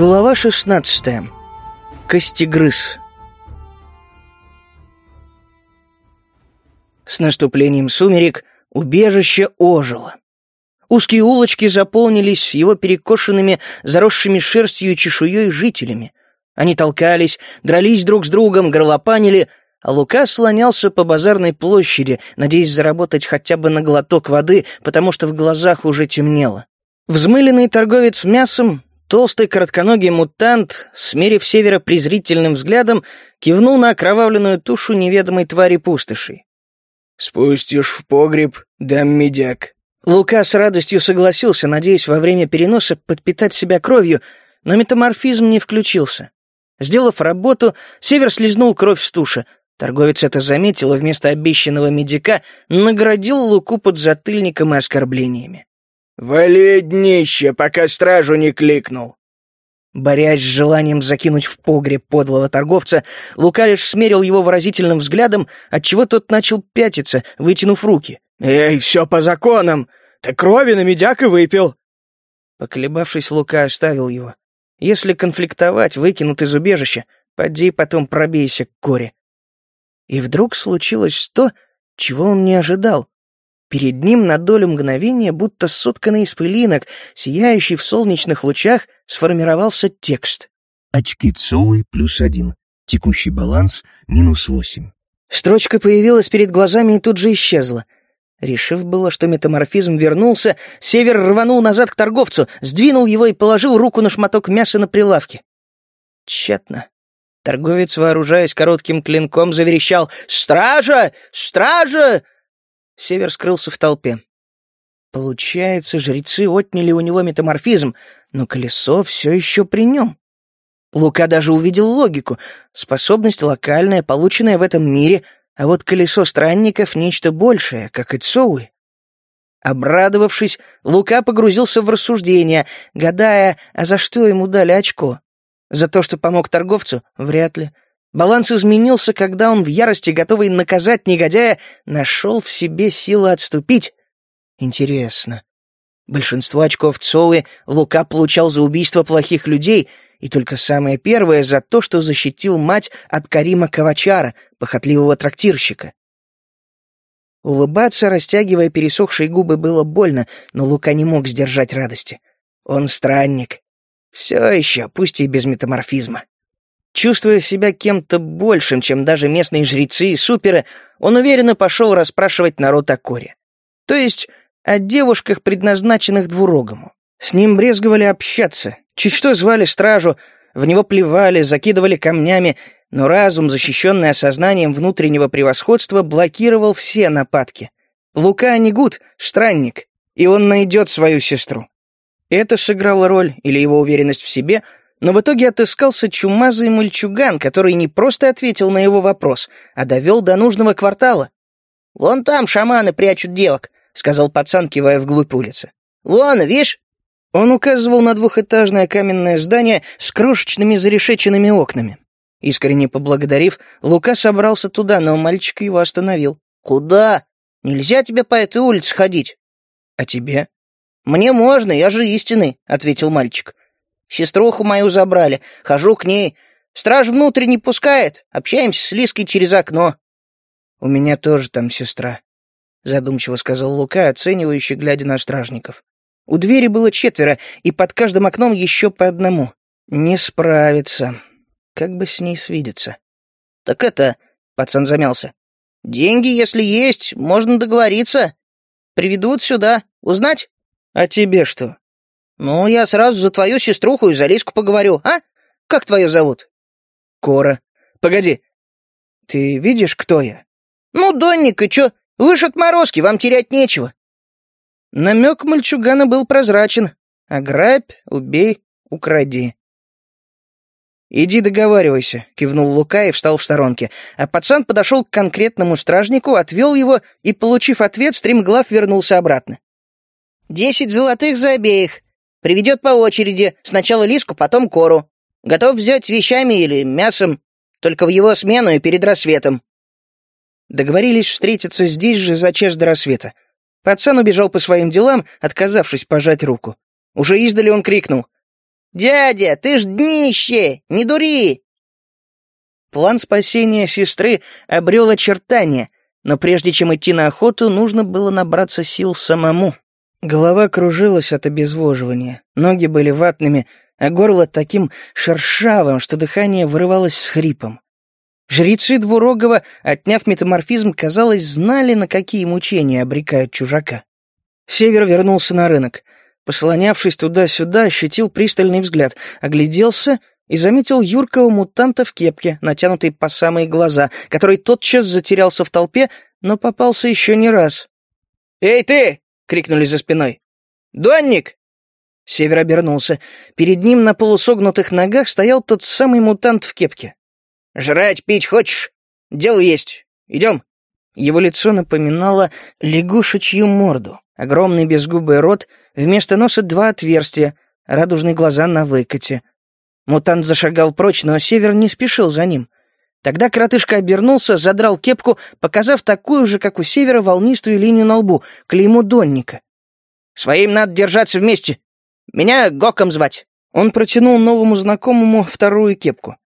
Глава 16. Костегрыз. С наступлением сумерек убежище ожило. Узкие улочки заполнились его перекошенными, заросшими шерстью и чешуей жителями. Они толкались, дрались друг с другом, горлопанили, а Лука слонялся по базарной площади, надеясь заработать хотя бы на глоток воды, потому что в глазах уже темнело. Взмыленный торговец мясом Толстый коротконогий мутант, смерив севера презрительным взглядом, кивнул на окровавленную тушу неведомой твари пустоши. «Спустишь в погреб, дам медяк». Лука с радостью согласился, надеясь во время переноса подпитать себя кровью, но метаморфизм не включился. Сделав работу, Север слезнул кровь с туши. Торговец это заметил и вместо обещанного медика наградил Луку под затыльником и оскорблениями. «Вали днище, пока стражу не кликнул!» Борясь с желанием закинуть в погреб подлого торговца, Лука лишь смерил его выразительным взглядом, отчего тот начал пятиться, вытянув руки. «Эй, все по законам! Ты крови на медяк и выпил!» Поколебавшись, Лука оставил его. Если конфликтовать, выкинут из убежища, поди потом пробейся к коре. И вдруг случилось то, чего он не ожидал. Перед ним на долю мгновения, будто сотканный из пылинок, сияющий в солнечных лучах, сформировался текст. Очки Цоуи плюс один. Текущий баланс минус восемь. Строчка появилась перед глазами и тут же исчезла. Решив было, что метаморфизм вернулся, Север рванул назад к торговцу, сдвинул его и положил руку на шматок мяса на прилавке. Тщетно. Торговец, вооружаясь коротким клинком, заверещал «Стража! Стража!» Север скрылся в толпе. Получается, жрецы отняли у него метаморфизм, но колесо все еще при нем. Лука даже увидел логику. Способность локальная, полученная в этом мире, а вот колесо странников — нечто большее, как и Цоуи. Обрадовавшись, Лука погрузился в рассуждения, гадая, а за что ему дали очко. За то, что помог торговцу? Вряд ли. Баланс изменился, когда он в ярости, готовый наказать негодяя, нашел в себе силы отступить. Интересно. Большинство очков Цоуи Лука получал за убийство плохих людей, и только самое первое за то, что защитил мать от Карима Ковачара, похотливого трактирщика. Улыбаться, растягивая пересохшие губы, было больно, но Лука не мог сдержать радости. Он странник. Все еще, пусть и без метаморфизма. Чувствуя себя кем-то большим, чем даже местные жрецы и суперы, он уверенно пошел расспрашивать народ о Коре. То есть о девушках, предназначенных двурогому. С ним брезговали общаться, чуть что звали стражу, в него плевали, закидывали камнями, но разум, защищенный осознанием внутреннего превосходства, блокировал все нападки. Лука Анигут — странник, и он найдет свою сестру. Это сыграло роль, или его уверенность в себе — но в итоге отыскался чумазый мальчуган, который не просто ответил на его вопрос, а довел до нужного квартала. «Вон там шаманы прячут девок», — сказал пацан, кивая вглубь улицы. «Вон, видишь?» Он указывал на двухэтажное каменное здание с крошечными зарешеченными окнами. Искренне поблагодарив, Лука собрался туда, но мальчик его остановил. «Куда? Нельзя тебе по этой улице ходить». «А тебе?» «Мне можно, я же истинный», — ответил мальчик. Сеструху мою забрали. Хожу к ней. Страж внутрь не пускает. Общаемся с Лиской через окно». «У меня тоже там сестра», — задумчиво сказал Лука, оценивающий, глядя на стражников. У двери было четверо, и под каждым окном еще по одному. Не справиться. Как бы с ней свидеться? «Так это...» — пацан замялся. «Деньги, если есть, можно договориться. Приведут сюда. Узнать?» «А тебе что?» «Ну, я сразу за твою сеструху и за Лиску поговорю, а? Как твою зовут?» «Кора. Погоди. Ты видишь, кто я?» «Ну, Донник, и чё? Вы ж отморозки, вам терять нечего». Намек мальчугана был прозрачен. «Ограбь, убей, укради». «Иди договаривайся», — кивнул Лука и встал в сторонке. А пацан подошел к конкретному стражнику, отвел его и, получив ответ, стримглав вернулся обратно. «Десять золотых за обеих. Приведет по очереди, сначала Лиску, потом Кору. Готов взять вещами или мясом, только в его смену и перед рассветом». Договорились встретиться здесь же за час до рассвета. Пацан убежал по своим делам, отказавшись пожать руку. Уже издали он крикнул. «Дядя, ты ж днище! Не дури!» План спасения сестры обрел очертания, но прежде чем идти на охоту, нужно было набраться сил самому. Голова кружилась от обезвоживания, ноги были ватными, а горло таким шершавым, что дыхание вырывалось с хрипом. Жрецы Двурогова, отняв метаморфизм, казалось, знали, на какие мучения обрекают чужака. Север вернулся на рынок. Послонявшись туда-сюда, ощутил пристальный взгляд, огляделся и заметил юркого мутанта в кепке, натянутой по самые глаза, который тотчас затерялся в толпе, но попался еще не раз. «Эй, ты!» — крикнули за спиной. «Донник!» Север обернулся. Перед ним на полусогнутых ногах стоял тот самый мутант в кепке. «Жрать, пить хочешь? Дело есть. Идем!» Его лицо напоминало лягушечью морду. Огромный безгубый рот, вместо носа два отверстия, радужные глаза на выкате. Мутант зашагал прочь, но Север не спешил за ним. Тогда коротышка обернулся, задрал кепку, показав такую же, как у Севера, волнистую линию на лбу, клейму Донника. «Своим надо держаться вместе. Меня Гоком звать». Он протянул новому знакомому вторую кепку.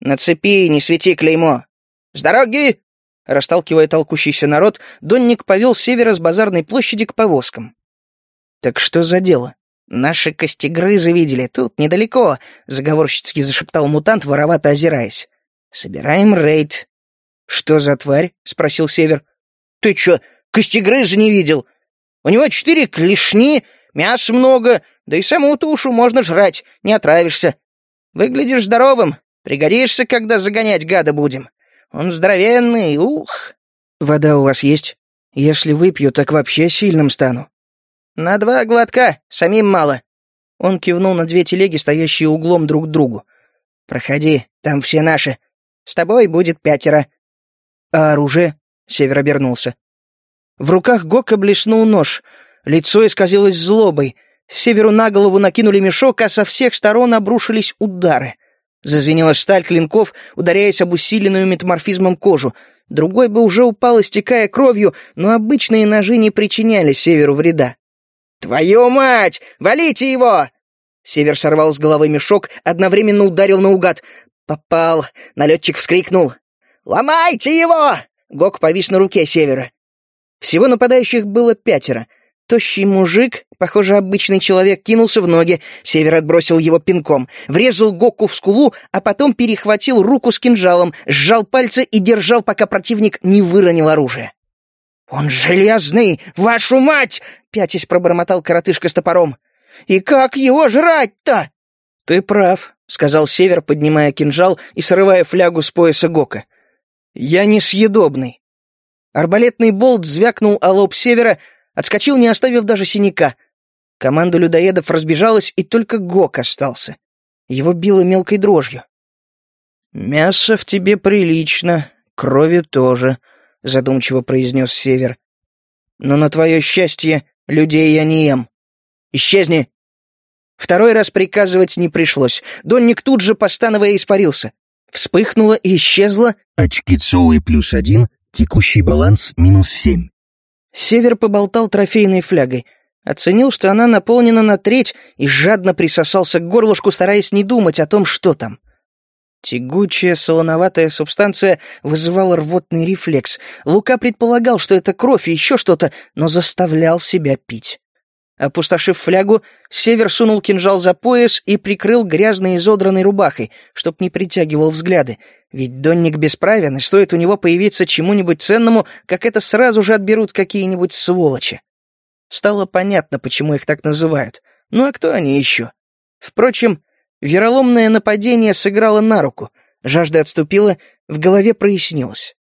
«На цепи, не свети клеймо». «С дороги!» Расталкивая толкущийся народ, Донник повел Севера с базарной площади к повозкам. «Так что за дело?» «Наши костегрызы видели, тут недалеко», — заговорщицки зашептал мутант, воровато озираясь. «Собираем рейд». «Что за тварь?» — спросил Север. «Ты чё, костегрыза не видел? У него четыре клешни, мяса много, да и саму тушу можно жрать, не отравишься. Выглядишь здоровым, пригодишься, когда загонять гада будем. Он здоровенный, ух!» «Вода у вас есть? Если выпью, так вообще сильным стану». «На два глотка, самим мало». Он кивнул на две телеги, стоящие углом друг к другу. «Проходи, там все наши. С тобой будет пятеро». «А оружие?» — Север обернулся. В руках Гока блеснул нож. Лицо исказилось злобой. Северу на голову накинули мешок, а со всех сторон обрушились удары. Зазвенела сталь клинков, ударяясь об усиленную метаморфизмом кожу. Другой бы уже упал, истекая кровью, но обычные ножи не причиняли Северу вреда. «Твою мать! Валите его!» Север сорвал с головы мешок, одновременно ударил наугад. «Попал!» — налетчик вскрикнул. «Ломайте его!» — Гок повис на руке Севера. Всего нападающих было пятеро. Тощий мужик, похоже, обычный человек, кинулся в ноги. Север отбросил его пинком, врезал Гоку в скулу, а потом перехватил руку с кинжалом, сжал пальцы и держал, пока противник не выронил оружие. «Он железный, вашу мать!» пятясь пробормотал коротышка с топором. «И как его жрать-то?» «Ты прав», — сказал Север, поднимая кинжал и срывая флягу с пояса Гока. «Я несъедобный». Арбалетный болт звякнул о лоб Севера, отскочил, не оставив даже синяка. Команда людоедов разбежалась, и только Гок остался. Его било мелкой дрожью. «Мясо в тебе прилично, крови тоже», — задумчиво произнес Север. «Но на твое счастье Людей я не ем. Исчезни!» Второй раз приказывать не пришлось. Донник тут же, постановая, испарился. Вспыхнула и исчезла... Очки Цоуи плюс один, текущий баланс минус семь. Север поболтал трофейной флягой. Оценил, что она наполнена на треть, и жадно присосался к горлышку, стараясь не думать о том, что там. Тягучая, солоноватая субстанция вызывала рвотный рефлекс. Лука предполагал, что это кровь и еще что-то, но заставлял себя пить. Опустошив флягу, Север сунул кинжал за пояс и прикрыл грязной изодранной рубахой, чтоб не притягивал взгляды. Ведь Донник бесправен, и стоит у него появиться чему-нибудь ценному, как это сразу же отберут какие-нибудь сволочи. Стало понятно, почему их так называют. Ну а кто они еще? Впрочем, Вероломное нападение сыграло на руку, жажда отступила, в голове прояснилось.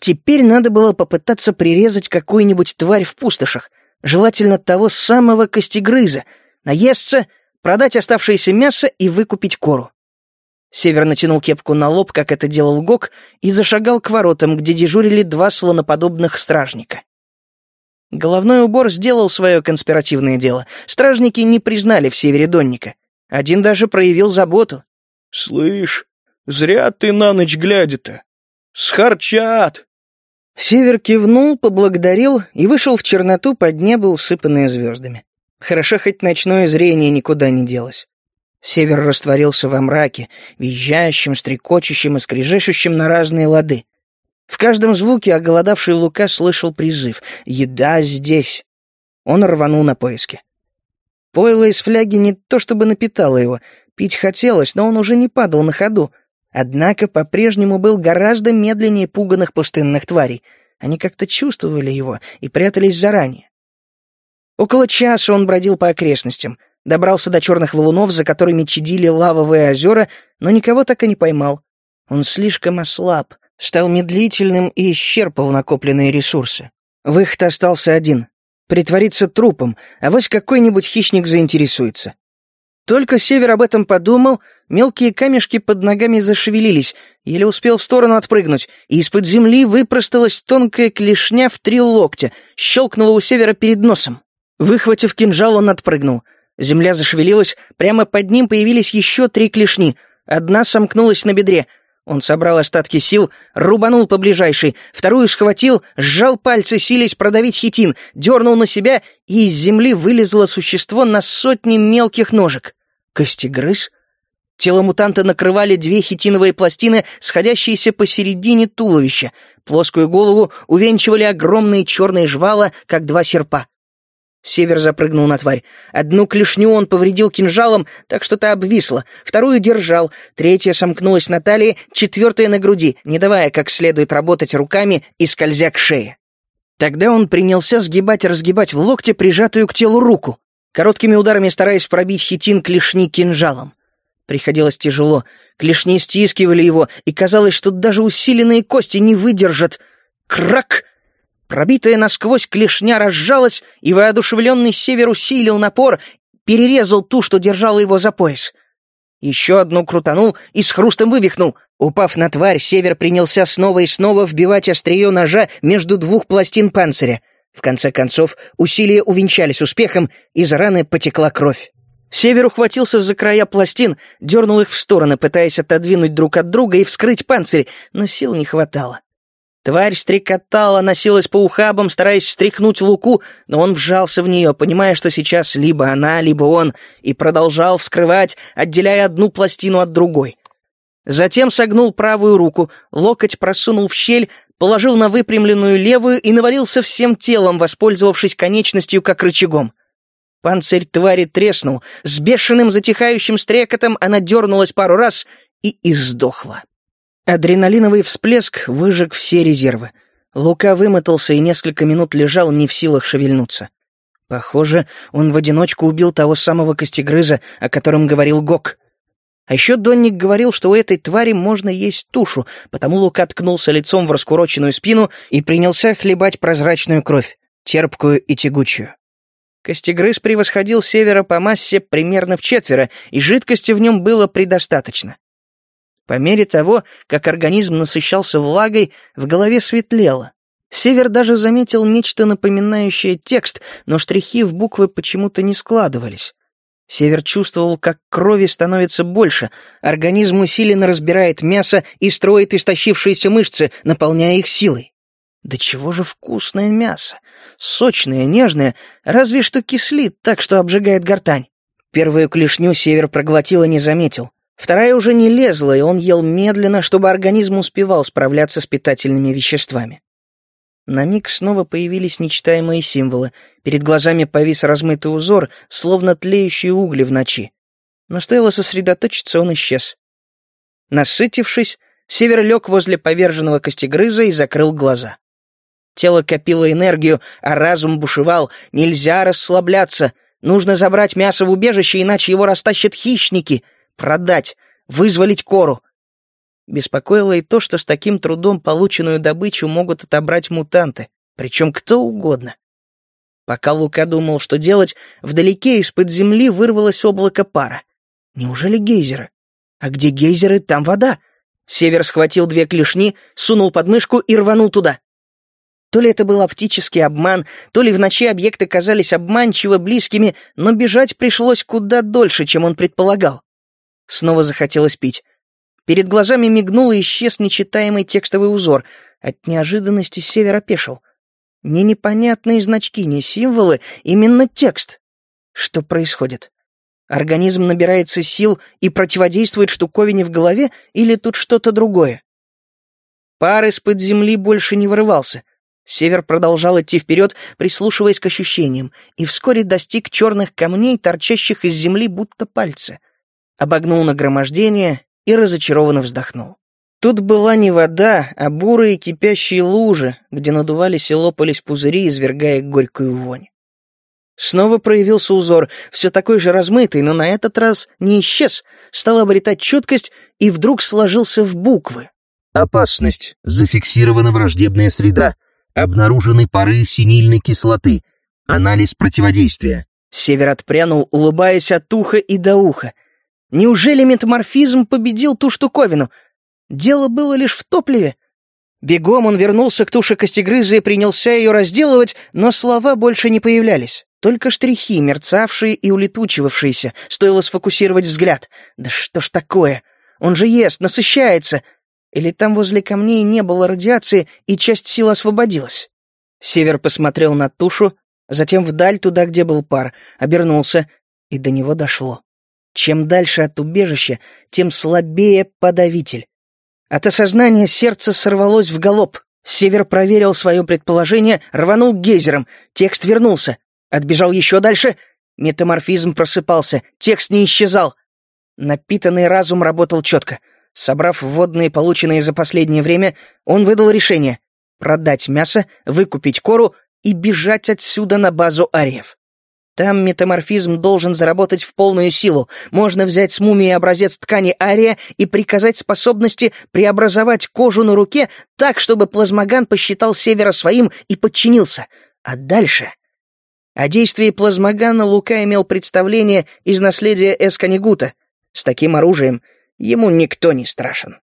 Теперь надо было попытаться прирезать какую-нибудь тварь в пустошах, желательно того самого костегрыза, наесться, продать оставшееся мясо и выкупить кору. Север натянул кепку на лоб, как это делал Гок, и зашагал к воротам, где дежурили два слоноподобных стражника. Головной убор сделал свое конспиративное дело. Стражники не признали в Севере Донника. Один даже проявил заботу. «Слышь, зря ты на ночь глядя-то. Схарчат!» Север кивнул, поблагодарил и вышел в черноту под небо, усыпанное звездами. Хорошо, хоть ночное зрение никуда не делось. Север растворился во мраке, визжащим, стрекочущим и скрежещущим на разные лады. В каждом звуке оголодавший Лука слышал призыв «Еда здесь!». Он рванул на поиски. Пойло из фляги не то чтобы напитало его, пить хотелось, но он уже не падал на ходу. Однако по-прежнему был гораздо медленнее пуганных пустынных тварей. Они как-то чувствовали его и прятались заранее. Около часа он бродил по окрестностям, добрался до черных валунов, за которыми чадили лавовые озера, но никого так и не поймал. Он слишком ослаб, стал медлительным и исчерпал накопленные ресурсы. Выход остался один — притвориться трупом, а вось какой-нибудь хищник заинтересуется. Только Север об этом подумал, мелкие камешки под ногами зашевелились, еле успел в сторону отпрыгнуть, и из-под земли выпросталась тонкая клешня в три локтя, щелкнула у Севера перед носом. Выхватив кинжал, он отпрыгнул. Земля зашевелилась, прямо под ним появились еще три клешни. Одна сомкнулась на бедре. Он собрал остатки сил, рубанул по ближайшей, вторую схватил, сжал пальцы, силясь продавить хитин, дернул на себя, и из земли вылезло существо на сотни мелких ножек. Костегрыз? Тело мутанта накрывали две хитиновые пластины, сходящиеся посередине туловища. Плоскую голову увенчивали огромные черные жвала, как два серпа. Север запрыгнул на тварь. Одну клешню он повредил кинжалом, так что та обвисла, вторую держал, третья сомкнулась на талии, четвертая на груди, не давая как следует работать руками и скользя к шее. Тогда он принялся сгибать и разгибать в локте прижатую к телу руку, короткими ударами стараясь пробить хитин клешни кинжалом. Приходилось тяжело, клешни стискивали его, и казалось, что даже усиленные кости не выдержат. Крак! Пробитая насквозь клешня разжалась, и воодушевленный север усилил напор, перерезал ту, что держала его за пояс. Еще одну крутанул и с хрустом вывихнул. Упав на тварь, север принялся снова и снова вбивать острие ножа между двух пластин панциря. В конце концов, усилия увенчались успехом, из раны потекла кровь. Север ухватился за края пластин, дернул их в стороны, пытаясь отодвинуть друг от друга и вскрыть панцирь, но сил не хватало. Тварь стрекотала, носилась по ухабам, стараясь стряхнуть луку, но он вжался в нее, понимая, что сейчас либо она, либо он, и продолжал вскрывать, отделяя одну пластину от другой. Затем согнул правую руку, локоть просунул в щель, положил на выпрямленную левую и навалился всем телом, воспользовавшись конечностью как рычагом. Панцирь твари треснул, с бешеным затихающим стрекотом она дернулась пару раз и издохла. Адреналиновый всплеск выжег все резервы. Лука вымотался и несколько минут лежал не в силах шевельнуться. Похоже, он в одиночку убил того самого костегрыза, о котором говорил Гок. А еще Донник говорил, что у этой твари можно есть тушу, потому Лука ткнулся лицом в раскуроченную спину и принялся хлебать прозрачную кровь, терпкую и тягучую. Костегрыз превосходил севера по массе примерно в четверо, и жидкости в нем было предостаточно. По мере того, как организм насыщался влагой, в голове светлело. Север даже заметил нечто напоминающее текст, но штрихи в буквы почему-то не складывались. Север чувствовал, как крови становится больше, организм усиленно разбирает мясо и строит истощившиеся мышцы, наполняя их силой. Да чего же вкусное мясо! Сочное, нежное, разве что кислит так, что обжигает гортань. Первую клешню Север проглотил и не заметил. Вторая уже не лезла, и он ел медленно, чтобы организм успевал справляться с питательными веществами. На миг снова появились нечитаемые символы. Перед глазами повис размытый узор, словно тлеющие угли в ночи. Но стоило сосредоточиться, он исчез. Насытившись, Север лег возле поверженного костегрыза и закрыл глаза. Тело копило энергию, а разум бушевал. Нельзя расслабляться. Нужно забрать мясо в убежище, иначе его растащат хищники — продать, вызволить кору. Беспокоило и то, что с таким трудом полученную добычу могут отобрать мутанты, причем кто угодно. Пока Лука думал, что делать, вдалеке из-под земли вырвалось облако пара. Неужели гейзеры? А где гейзеры, там вода. Север схватил две клешни, сунул под мышку и рванул туда. То ли это был оптический обман, то ли в ночи объекты казались обманчиво близкими, но бежать пришлось куда дольше, чем он предполагал. Снова захотелось пить. Перед глазами мигнул и исчез нечитаемый текстовый узор. От неожиданности Север опешил. Не непонятные значки, не символы, именно текст. Что происходит? Организм набирается сил и противодействует штуковине в голове, или тут что-то другое? Пар из-под земли больше не вырывался. Север продолжал идти вперед, прислушиваясь к ощущениям, и вскоре достиг черных камней, торчащих из земли будто пальцы. Обогнул нагромождение и разочарованно вздохнул. Тут была не вода, а бурые кипящие лужи, где надувались и лопались пузыри, извергая горькую вонь. Снова проявился узор, все такой же размытый, но на этот раз не исчез, стал обретать четкость и вдруг сложился в буквы. Опасность. Зафиксирована враждебная среда. Обнаружены пары синильной кислоты. Анализ противодействия. Север отпрянул, улыбаясь от уха и до уха. Неужели метаморфизм победил ту штуковину? Дело было лишь в топливе. Бегом он вернулся к туше костегрыза и принялся ее разделывать, но слова больше не появлялись. Только штрихи, мерцавшие и улетучивавшиеся, стоило сфокусировать взгляд. Да что ж такое? Он же ест, насыщается. Или там возле камней не было радиации, и часть сил освободилась? Север посмотрел на тушу, затем вдаль, туда, где был пар, обернулся, и до него дошло. Чем дальше от убежища, тем слабее подавитель. От осознания сердце сорвалось в галоп. Север проверил свое предположение, рванул гейзером. Текст вернулся. Отбежал еще дальше. Метаморфизм просыпался. Текст не исчезал. Напитанный разум работал четко. Собрав вводные, полученные за последнее время, он выдал решение — продать мясо, выкупить кору и бежать отсюда на базу ариев. Там метаморфизм должен заработать в полную силу. Можно взять с мумии образец ткани ария и приказать способности преобразовать кожу на руке так, чтобы плазмоган посчитал севера своим и подчинился. А дальше... О действии плазмогана Лука имел представление из наследия Эсканигута. С таким оружием ему никто не страшен.